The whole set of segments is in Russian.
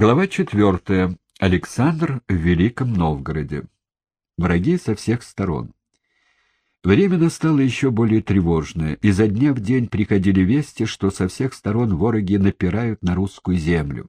Глава четвертая. Александр в Великом Новгороде. Враги со всех сторон. Время настало еще более тревожное. Изо дня в день приходили вести, что со всех сторон вороги напирают на русскую землю.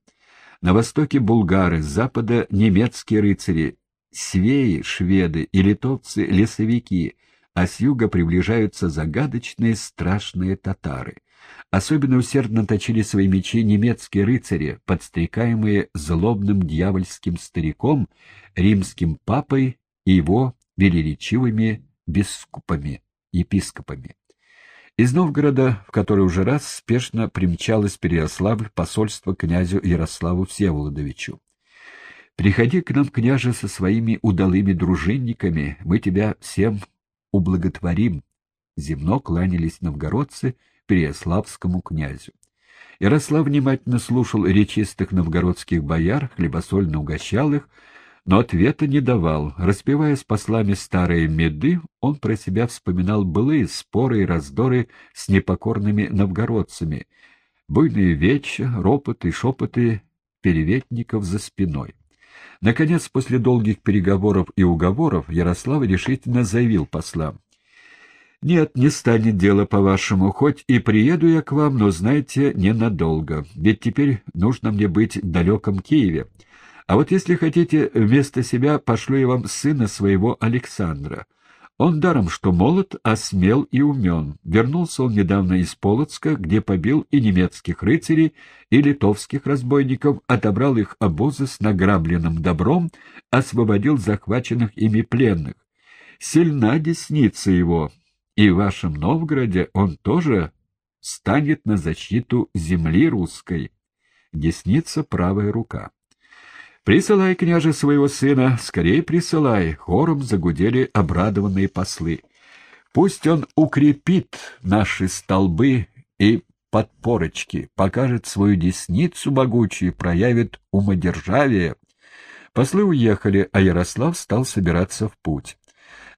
На востоке булгары, с запада немецкие рыцари, свеи, шведы и литовцы — лесовики, а с юга приближаются загадочные страшные татары — Особенно усердно точили свои мечи немецкие рыцари, подстрекаемые злобным дьявольским стариком, римским папой и его велеречивыми бискупами, епископами. Из Новгорода, в который уже раз спешно примчалось Переяславль посольство князю Ярославу Всеволодовичу. «Приходи к нам, княже, со своими удалыми дружинниками, мы тебя всем ублаготворим». Земно кланялись новгородцы — Переяславскому князю. Ярослав внимательно слушал речистых новгородских бояр, хлебосольно угощал их, но ответа не давал. Распевая с послами старые меды, он про себя вспоминал былые споры и раздоры с непокорными новгородцами, буйные веча, ропоты шепоты переветников за спиной. Наконец, после долгих переговоров и уговоров, Ярослав решительно заявил послам — «Нет, не станет дело, по-вашему. Хоть и приеду я к вам, но, знаете, ненадолго. Ведь теперь нужно мне быть в далеком Киеве. А вот если хотите, вместо себя пошлю я вам сына своего Александра. Он даром что молод, а смел и умен. Вернулся он недавно из Полоцка, где побил и немецких рыцарей, и литовских разбойников, отобрал их обозы с награбленным добром, освободил захваченных ими пленных. Сильна десница его, и в вашем Новгороде он тоже станет на защиту земли русской. Десница правая рука. «Присылай, княже, своего сына, скорее присылай!» Хором загудели обрадованные послы. «Пусть он укрепит наши столбы и подпорочки, покажет свою десницу могучую, проявит умодержавие». Послы уехали, а Ярослав стал собираться в путь.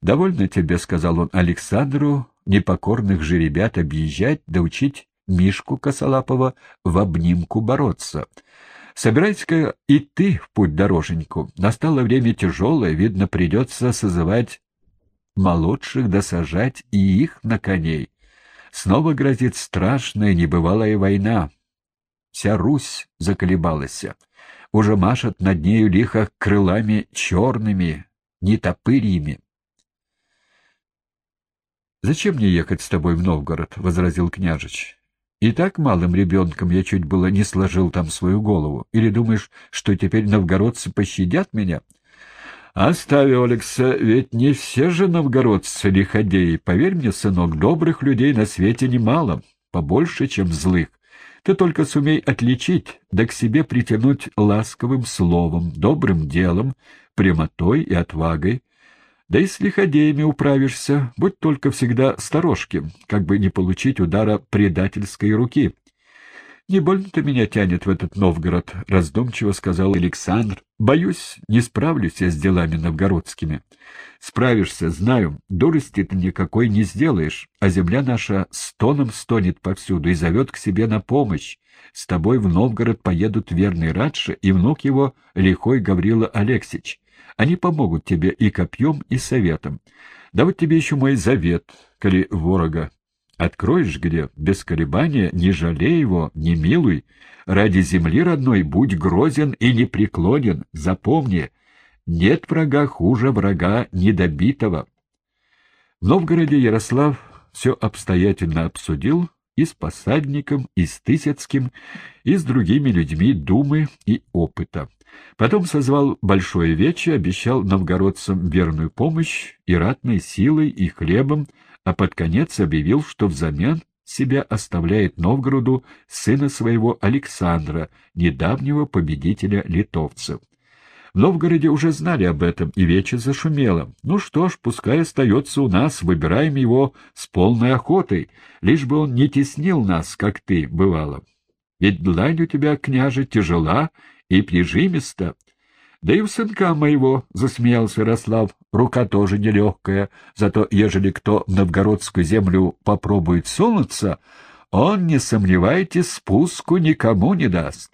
«Довольно тебе», — сказал он Александру, — «непокорных же ребят объезжать да учить Мишку Косолапова в обнимку бороться. Собирайся-ка и ты в путь дороженьку. Настало время тяжелое, видно, придется созывать молодших досажать и их на коней. Снова грозит страшная небывалая война. Вся Русь заколебалась. Уже машет над нею лихо крылами черными, нетопырьями. «Зачем мне ехать с тобой в Новгород?» — возразил княжич. «И так малым ребенком я чуть было не сложил там свою голову. Или думаешь, что теперь новгородцы пощадят меня?» «Оставь, Олекса, ведь не все же новгородцы лиходеи. Поверь мне, сынок, добрых людей на свете немало, побольше, чем злых. Ты только сумей отличить, да к себе притянуть ласковым словом, добрым делом, прямотой и отвагой». Да и с лиходеями управишься, будь только всегда сторожки, как бы не получить удара предательской руки. — Не больно-то меня тянет в этот Новгород, — раздумчиво сказал Александр. — Боюсь, не справлюсь я с делами новгородскими. — Справишься, знаю, дурости ты никакой не сделаешь, а земля наша стоном стонет повсюду и зовет к себе на помощь. С тобой в Новгород поедут верный Радша и внук его, лихой Гаврила Алексич. Они помогут тебе и копьем, и советом. Да вот тебе еще мой завет, коли ворога. Откроешь где, без колебания, не жалей его, не милуй. Ради земли родной будь грозен и непреклонен. Запомни, нет врага хуже врага недобитого. В Новгороде Ярослав все обстоятельно обсудил, и с посадником, и с Тысяцким, и с другими людьми думы и опыта. Потом созвал большое вече, обещал новгородцам верную помощь и ратной силой, и хлебом, а под конец объявил, что взамен себя оставляет Новгороду сына своего Александра, недавнего победителя литовцев. В Новгороде уже знали об этом, и вече зашумело. Ну что ж, пускай остается у нас, выбираем его с полной охотой, лишь бы он не теснил нас, как ты, бывало. Ведь длань у тебя, княже, тяжела и прижимиста. Да и у сынка моего, — засмеялся Ярослав, — рука тоже нелегкая, зато ежели кто новгородскую землю попробует сунуться, он, не сомневайтесь, спуску никому не даст.